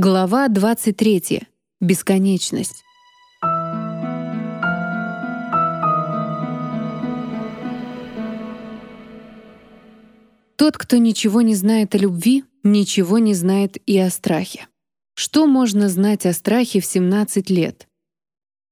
Глава 23. Бесконечность. Тот, кто ничего не знает о любви, ничего не знает и о страхе. Что можно знать о страхе в 17 лет?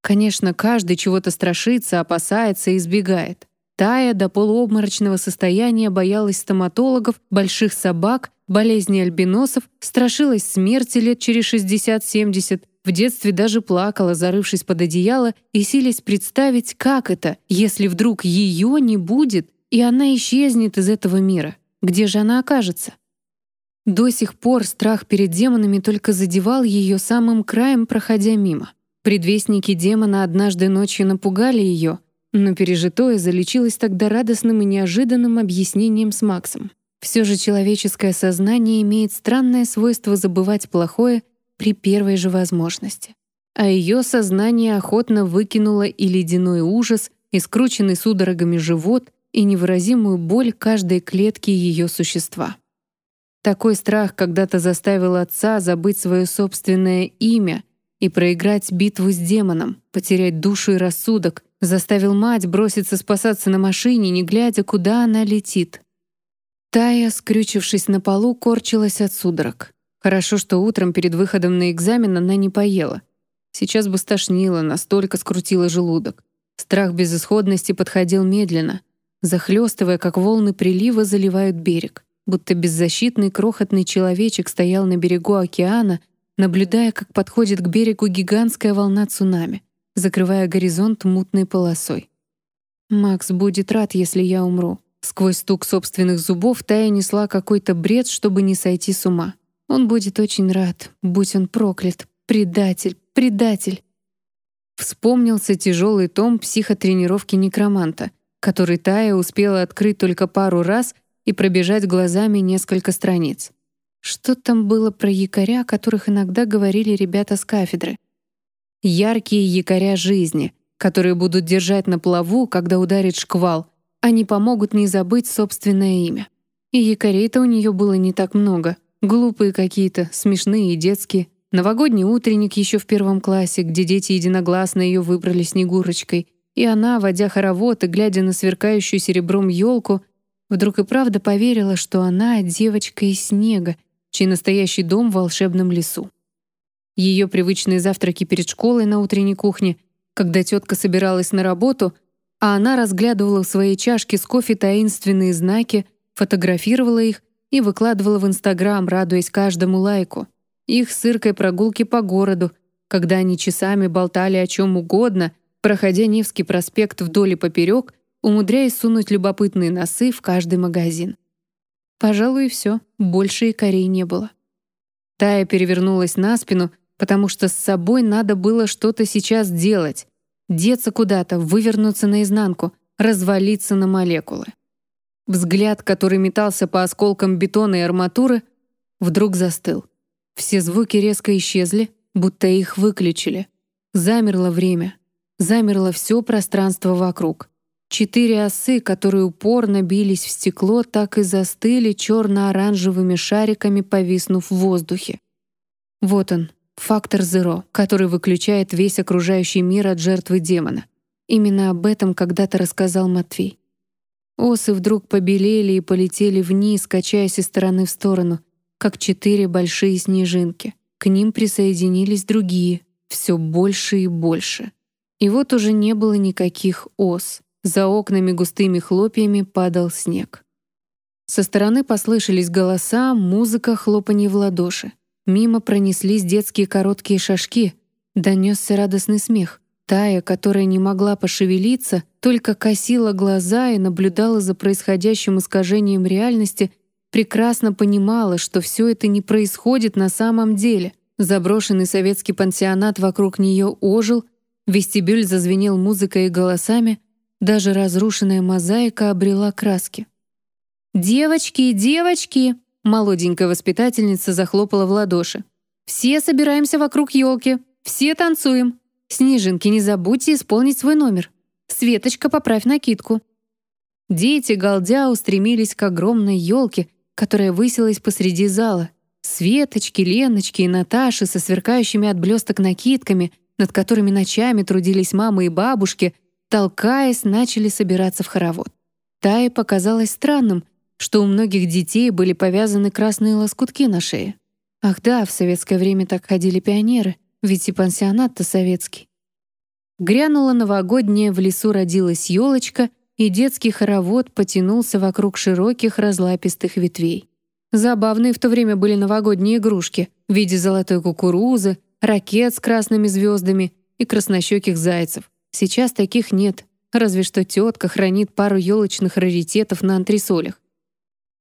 Конечно, каждый чего-то страшится, опасается и избегает. Тая до полуобморочного состояния боялась стоматологов, больших собак, болезни альбиносов, страшилась смерти лет через 60-70, в детстве даже плакала, зарывшись под одеяло и силясь представить, как это, если вдруг ее не будет, и она исчезнет из этого мира. Где же она окажется? До сих пор страх перед демонами только задевал ее самым краем, проходя мимо. Предвестники демона однажды ночью напугали ее — но пережитое залечилось тогда радостным и неожиданным объяснением с Максом. Все же человеческое сознание имеет странное свойство забывать плохое при первой же возможности. А ее сознание охотно выкинуло и ледяной ужас, и скрученный судорогами живот, и невыразимую боль каждой клетки ее существа. Такой страх когда-то заставил отца забыть свое собственное имя и проиграть битву с демоном, потерять душу и рассудок, Заставил мать броситься спасаться на машине, не глядя, куда она летит. Тая, скрючившись на полу, корчилась от судорог. Хорошо, что утром перед выходом на экзамен она не поела. Сейчас бы стошнило, настолько скрутила желудок. Страх безысходности подходил медленно, захлестывая, как волны прилива заливают берег. Будто беззащитный крохотный человечек стоял на берегу океана, наблюдая, как подходит к берегу гигантская волна цунами закрывая горизонт мутной полосой. «Макс будет рад, если я умру». Сквозь стук собственных зубов Тая несла какой-то бред, чтобы не сойти с ума. «Он будет очень рад, будь он проклят. Предатель, предатель». Вспомнился тяжелый том психотренировки некроманта, который Тая успела открыть только пару раз и пробежать глазами несколько страниц. Что там было про якоря, о которых иногда говорили ребята с кафедры? яркие якоря жизни, которые будут держать на плаву, когда ударит шквал. Они помогут не забыть собственное имя. И якорей-то у нее было не так много. Глупые какие-то, смешные и детские. Новогодний утренник еще в первом классе, где дети единогласно ее выбрали Снегурочкой. И она, водя хоровод и глядя на сверкающую серебром елку, вдруг и правда поверила, что она девочка из снега, чей настоящий дом в волшебном лесу ее привычные завтраки перед школой на утренней кухне, когда тетка собиралась на работу, а она разглядывала в своей чашке с кофе таинственные знаки, фотографировала их и выкладывала в Инстаграм, радуясь каждому лайку. Их сыркой прогулки по городу, когда они часами болтали о чем угодно, проходя Невский проспект вдоль и поперек, умудряясь сунуть любопытные носы в каждый магазин. Пожалуй, и все, больше и корей не было. Тая перевернулась на спину — потому что с собой надо было что-то сейчас делать, деться куда-то, вывернуться наизнанку, развалиться на молекулы. Взгляд, который метался по осколкам бетона и арматуры, вдруг застыл. Все звуки резко исчезли, будто их выключили. Замерло время. Замерло все пространство вокруг. Четыре осы, которые упорно бились в стекло, так и застыли черно-оранжевыми шариками, повиснув в воздухе. Вот он, Фактор Зеро, который выключает весь окружающий мир от жертвы демона. Именно об этом когда-то рассказал Матвей. Осы вдруг побелели и полетели вниз, качаясь из стороны в сторону, как четыре большие снежинки. К ним присоединились другие, все больше и больше. И вот уже не было никаких ос. За окнами густыми хлопьями падал снег. Со стороны послышались голоса, музыка, хлопанье в ладоши. Мимо пронеслись детские короткие шажки, донесся радостный смех. Тая, которая не могла пошевелиться, только косила глаза и наблюдала за происходящим искажением реальности, прекрасно понимала, что все это не происходит на самом деле. Заброшенный советский пансионат вокруг нее ожил, вестибюль зазвенел музыкой и голосами, даже разрушенная мозаика обрела краски. «Девочки, девочки!» Молоденькая воспитательница захлопала в ладоши. «Все собираемся вокруг елки. Все танцуем. Снежинки, не забудьте исполнить свой номер. Светочка, поправь накидку». Дети, галдя, устремились к огромной елке, которая высилась посреди зала. Светочки, Леночки и Наташи со сверкающими от блесток накидками, над которыми ночами трудились мамы и бабушки, толкаясь, начали собираться в хоровод. Тае показалось странным, что у многих детей были повязаны красные лоскутки на шее. Ах да, в советское время так ходили пионеры, ведь и пансионат-то советский. Грянула новогодняя, в лесу родилась елочка, и детский хоровод потянулся вокруг широких разлапистых ветвей. Забавные в то время были новогодние игрушки в виде золотой кукурузы, ракет с красными звездами и краснощеких зайцев. Сейчас таких нет, разве что тетка хранит пару елочных раритетов на антресолях.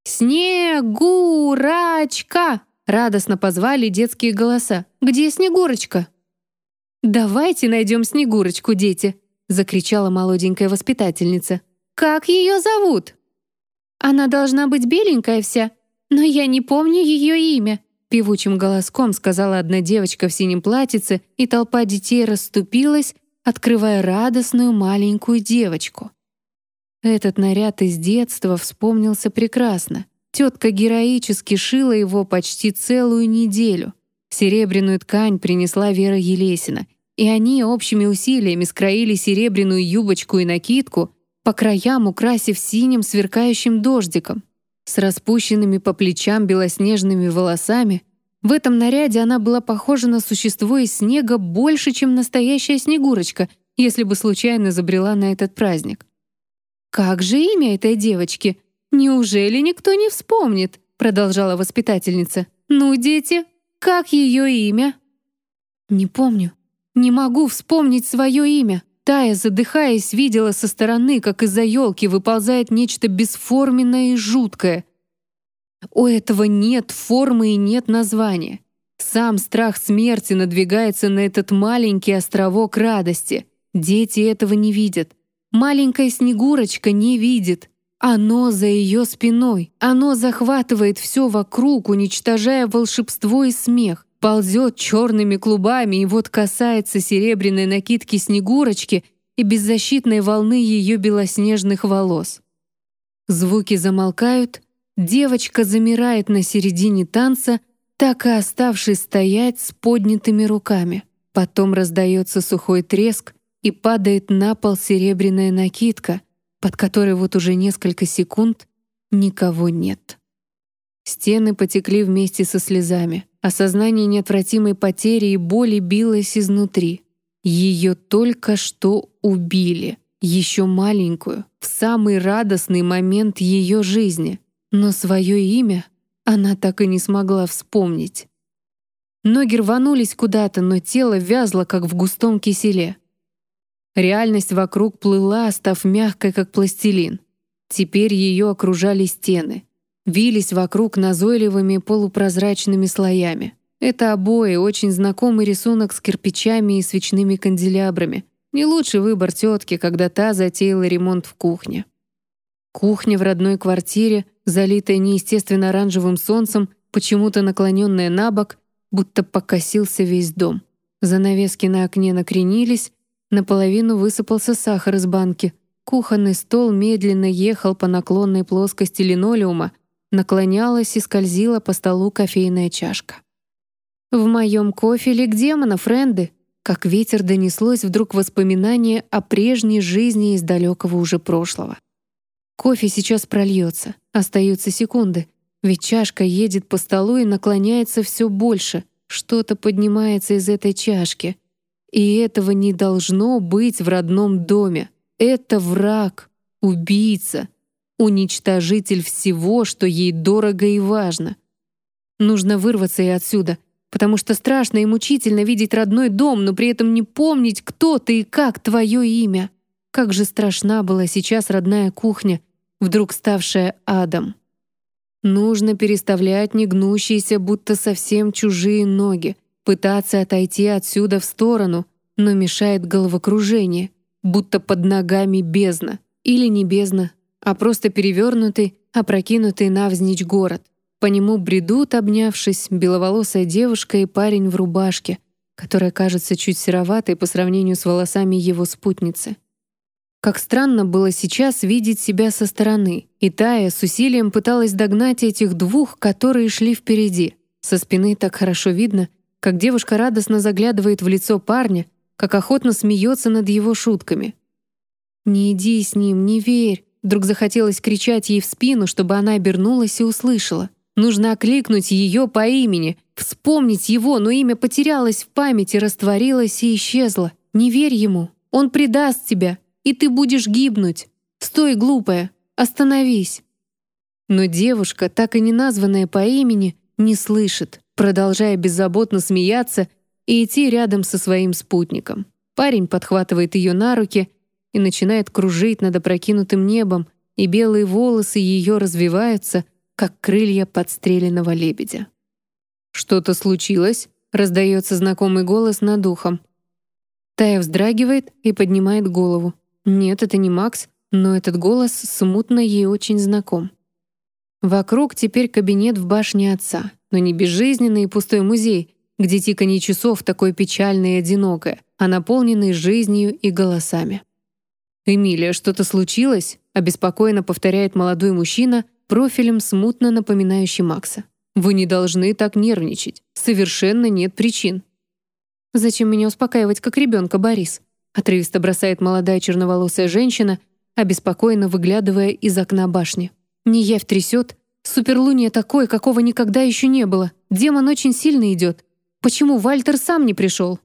«Снегурочка!» — радостно позвали детские голоса. «Где Снегурочка?» «Давайте найдем Снегурочку, дети!» — закричала молоденькая воспитательница. «Как ее зовут?» «Она должна быть беленькая вся, но я не помню ее имя», — певучим голоском сказала одна девочка в синем платьице, и толпа детей расступилась, открывая радостную маленькую девочку. Этот наряд из детства вспомнился прекрасно. Тетка героически шила его почти целую неделю. Серебряную ткань принесла Вера Елесина, и они общими усилиями скроили серебряную юбочку и накидку, по краям украсив синим сверкающим дождиком. С распущенными по плечам белоснежными волосами в этом наряде она была похожа на существо из снега больше, чем настоящая Снегурочка, если бы случайно забрела на этот праздник. «Как же имя этой девочки? Неужели никто не вспомнит?» продолжала воспитательница. «Ну, дети, как ее имя?» «Не помню. Не могу вспомнить свое имя». Тая, задыхаясь, видела со стороны, как из-за елки выползает нечто бесформенное и жуткое. У этого нет формы и нет названия. Сам страх смерти надвигается на этот маленький островок радости. Дети этого не видят. Маленькая Снегурочка не видит. Оно за ее спиной. Оно захватывает все вокруг, уничтожая волшебство и смех. Ползет черными клубами и вот касается серебряной накидки Снегурочки и беззащитной волны ее белоснежных волос. Звуки замолкают, девочка замирает на середине танца, так и оставшись стоять с поднятыми руками. Потом раздается сухой треск, и падает на пол серебряная накидка, под которой вот уже несколько секунд никого нет. Стены потекли вместе со слезами. Осознание неотвратимой потери и боли билось изнутри. Ее только что убили, еще маленькую, в самый радостный момент ее жизни. Но свое имя она так и не смогла вспомнить. Ноги рванулись куда-то, но тело вязло, как в густом киселе. Реальность вокруг плыла, став мягкой, как пластилин. Теперь ее окружали стены. Вились вокруг назойливыми полупрозрачными слоями. Это обои, очень знакомый рисунок с кирпичами и свечными канделябрами. Не лучший выбор тетки, когда та затеяла ремонт в кухне. Кухня в родной квартире, залитая неестественно оранжевым солнцем, почему-то наклоненная на бок, будто покосился весь дом. Занавески на окне накренились, Наполовину высыпался сахар из банки. Кухонный стол медленно ехал по наклонной плоскости линолеума, наклонялась и скользила по столу кофейная чашка. «В моем кофе лик демона, френды!» Как ветер донеслось вдруг воспоминание о прежней жизни из далекого уже прошлого. Кофе сейчас прольется, остаются секунды, ведь чашка едет по столу и наклоняется все больше, что-то поднимается из этой чашки — и этого не должно быть в родном доме. Это враг, убийца, уничтожитель всего, что ей дорого и важно. Нужно вырваться и отсюда, потому что страшно и мучительно видеть родной дом, но при этом не помнить, кто ты и как твое имя. Как же страшна была сейчас родная кухня, вдруг ставшая адом. Нужно переставлять негнущиеся, будто совсем чужие ноги, пытаться отойти отсюда в сторону, но мешает головокружение, будто под ногами бездна. Или не бездна, а просто перевернутый, опрокинутый навзничь город. По нему бредут, обнявшись, беловолосая девушка и парень в рубашке, которая кажется чуть сероватой по сравнению с волосами его спутницы. Как странно было сейчас видеть себя со стороны, и Тая с усилием пыталась догнать этих двух, которые шли впереди — Со спины так хорошо видно, как девушка радостно заглядывает в лицо парня, как охотно смеется над его шутками. «Не иди с ним, не верь!» Вдруг захотелось кричать ей в спину, чтобы она обернулась и услышала. Нужно окликнуть ее по имени, вспомнить его, но имя потерялось в памяти, растворилось и исчезло. Не верь ему, он предаст тебя, и ты будешь гибнуть. Стой, глупая, остановись. Но девушка, так и не названная по имени, не слышит, продолжая беззаботно смеяться и идти рядом со своим спутником. Парень подхватывает ее на руки и начинает кружить над опрокинутым небом, и белые волосы ее развиваются, как крылья подстреленного лебедя. «Что-то случилось?» — раздается знакомый голос над ухом. Тая вздрагивает и поднимает голову. Нет, это не Макс, но этот голос смутно ей очень знаком. Вокруг теперь кабинет в башне отца, но не безжизненный и пустой музей, где тиканье часов такое печальное и одинокое, а наполненный жизнью и голосами. «Эмилия, что-то случилось?» — обеспокоенно повторяет молодой мужчина, профилем смутно напоминающий Макса. «Вы не должны так нервничать. Совершенно нет причин». «Зачем меня успокаивать, как ребенка, Борис?» — отрывисто бросает молодая черноволосая женщина, обеспокоенно выглядывая из окна башни. Неявь трясет. Суперлуния такой, какого никогда еще не было. Демон очень сильно идет. Почему Вальтер сам не пришел?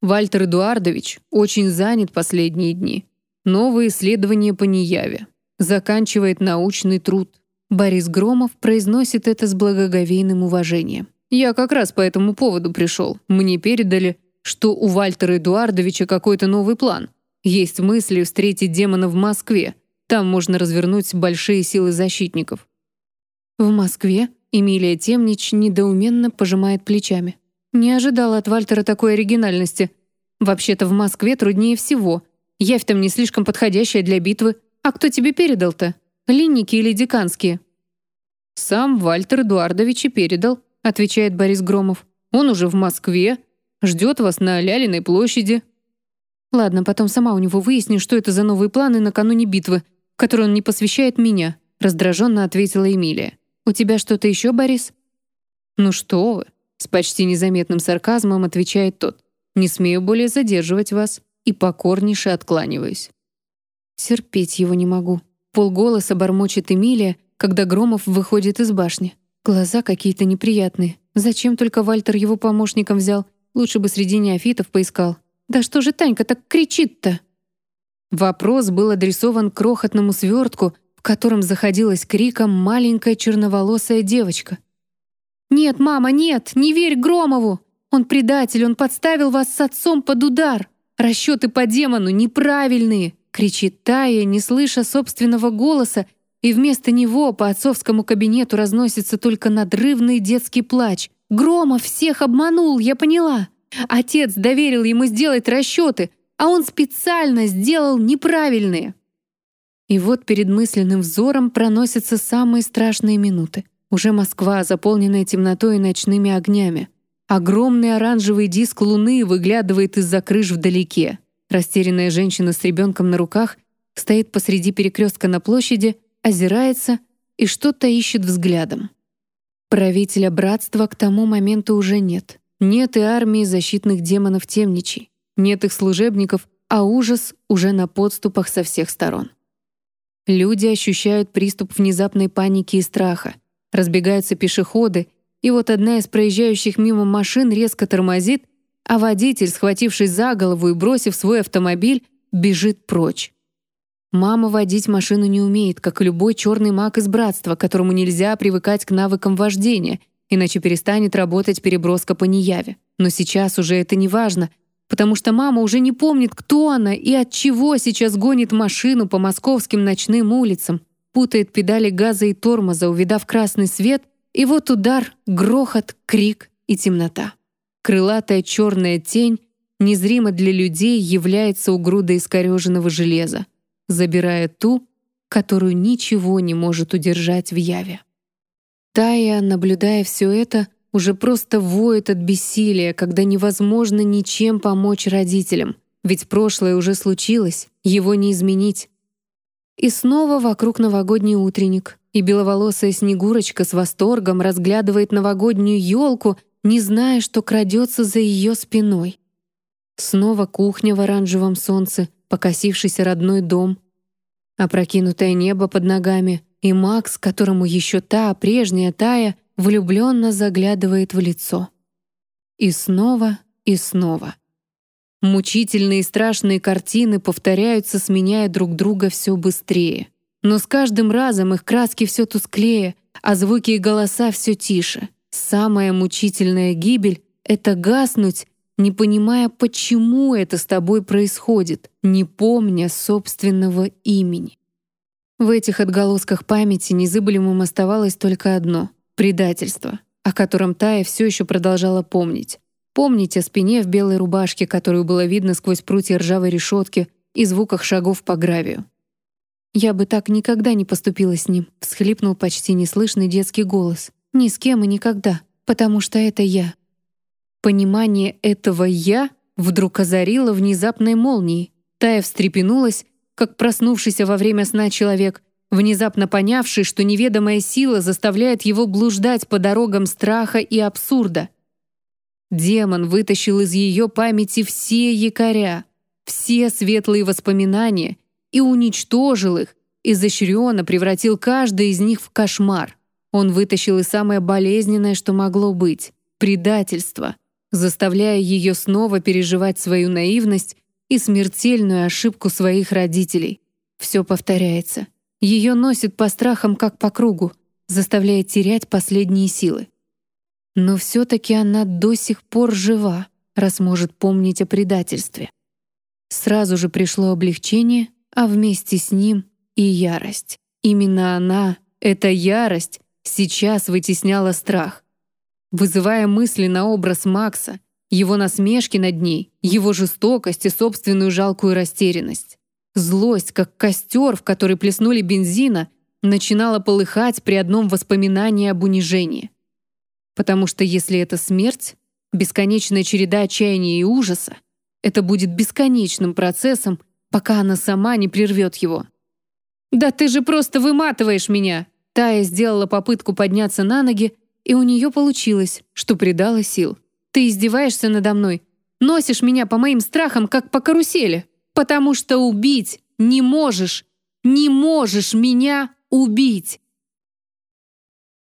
Вальтер Эдуардович очень занят последние дни. Новые исследования по неяве. Заканчивает научный труд. Борис Громов произносит это с благоговейным уважением. «Я как раз по этому поводу пришел. Мне передали, что у Вальтера Эдуардовича какой-то новый план. Есть мысли встретить демона в Москве, там можно развернуть большие силы защитников. В Москве Эмилия Темнич недоуменно пожимает плечами. Не ожидала от Вальтера такой оригинальности. Вообще-то в Москве труднее всего. Явь там не слишком подходящая для битвы. А кто тебе передал-то? Линники или деканские? Сам Вальтер Эдуардович и передал, отвечает Борис Громов. Он уже в Москве, ждет вас на Лялиной площади. Ладно, потом сама у него выясни, что это за новые планы накануне битвы который он не посвящает меня», — раздраженно ответила Эмилия. «У тебя что-то еще, Борис?» «Ну что вы», — с почти незаметным сарказмом отвечает тот. «Не смею более задерживать вас и покорнейше откланиваюсь». Терпеть его не могу. Полголоса бормочет Эмилия, когда Громов выходит из башни. Глаза какие-то неприятные. Зачем только Вальтер его помощником взял? Лучше бы среди неофитов поискал. Да что же Танька так кричит-то? Вопрос был адресован крохотному свертку, в котором заходилась криком маленькая черноволосая девочка. «Нет, мама, нет! Не верь Громову! Он предатель, он подставил вас с отцом под удар! Расчеты по демону неправильные!» кричит Тая, не слыша собственного голоса, и вместо него по отцовскому кабинету разносится только надрывный детский плач. «Громов всех обманул, я поняла! Отец доверил ему сделать расчеты, а он специально сделал неправильные. И вот перед мысленным взором проносятся самые страшные минуты. Уже Москва, заполненная темнотой и ночными огнями. Огромный оранжевый диск луны выглядывает из-за крыш вдалеке. Растерянная женщина с ребенком на руках стоит посреди перекрестка на площади, озирается и что-то ищет взглядом. Правителя братства к тому моменту уже нет. Нет и армии защитных демонов темничей. Нет их служебников, а ужас уже на подступах со всех сторон. Люди ощущают приступ внезапной паники и страха. Разбегаются пешеходы, и вот одна из проезжающих мимо машин резко тормозит, а водитель, схватившись за голову и бросив свой автомобиль, бежит прочь. Мама водить машину не умеет, как и любой черный маг из братства, которому нельзя привыкать к навыкам вождения, иначе перестанет работать переброска по неяве. Но сейчас уже это не важно — потому что мама уже не помнит, кто она и от чего сейчас гонит машину по московским ночным улицам, путает педали газа и тормоза, увидав красный свет, и вот удар, грохот, крик и темнота. Крылатая черная тень, незримо для людей, является у груда искореженного железа, забирая ту, которую ничего не может удержать в яве. Тая, наблюдая все это, уже просто воет от бессилия, когда невозможно ничем помочь родителям. Ведь прошлое уже случилось, его не изменить. И снова вокруг новогодний утренник, и беловолосая Снегурочка с восторгом разглядывает новогоднюю елку, не зная, что крадется за ее спиной. Снова кухня в оранжевом солнце, покосившийся родной дом, опрокинутое небо под ногами и Макс, которому еще та, прежняя Тая, влюбленно заглядывает в лицо. И снова, и снова. Мучительные и страшные картины повторяются, сменяя друг друга все быстрее. Но с каждым разом их краски все тусклее, а звуки и голоса все тише. Самая мучительная гибель — это гаснуть, не понимая, почему это с тобой происходит, не помня собственного имени. В этих отголосках памяти незыблемым оставалось только одно — предательство, о котором Тая все еще продолжала помнить. Помнить о спине в белой рубашке, которую было видно сквозь прутья ржавой решетки, и звуках шагов по гравию. «Я бы так никогда не поступила с ним», — всхлипнул почти неслышный детский голос. «Ни с кем и никогда, потому что это я». Понимание этого «я» вдруг озарило внезапной молнией. Тая встрепенулась, как проснувшийся во время сна человек, внезапно понявший, что неведомая сила заставляет его блуждать по дорогам страха и абсурда. Демон вытащил из ее памяти все якоря, все светлые воспоминания и уничтожил их, изощренно превратил каждый из них в кошмар. Он вытащил и самое болезненное, что могло быть — предательство, заставляя ее снова переживать свою наивность и смертельную ошибку своих родителей. Все повторяется. Ее носит по страхам, как по кругу, заставляя терять последние силы. Но все-таки она до сих пор жива, раз может помнить о предательстве. Сразу же пришло облегчение — а вместе с ним и ярость. Именно она, эта ярость, сейчас вытесняла страх, вызывая мысли на образ Макса, его насмешки над ней, его жестокость и собственную жалкую растерянность. Злость, как костер, в который плеснули бензина, начинала полыхать при одном воспоминании об унижении. Потому что если это смерть, бесконечная череда отчаяния и ужаса, это будет бесконечным процессом, пока она сама не прервет его. «Да ты же просто выматываешь меня!» Тая сделала попытку подняться на ноги, и у нее получилось, что придала сил. «Ты издеваешься надо мной, носишь меня по моим страхам, как по карусели, потому что убить не можешь, не можешь меня убить!»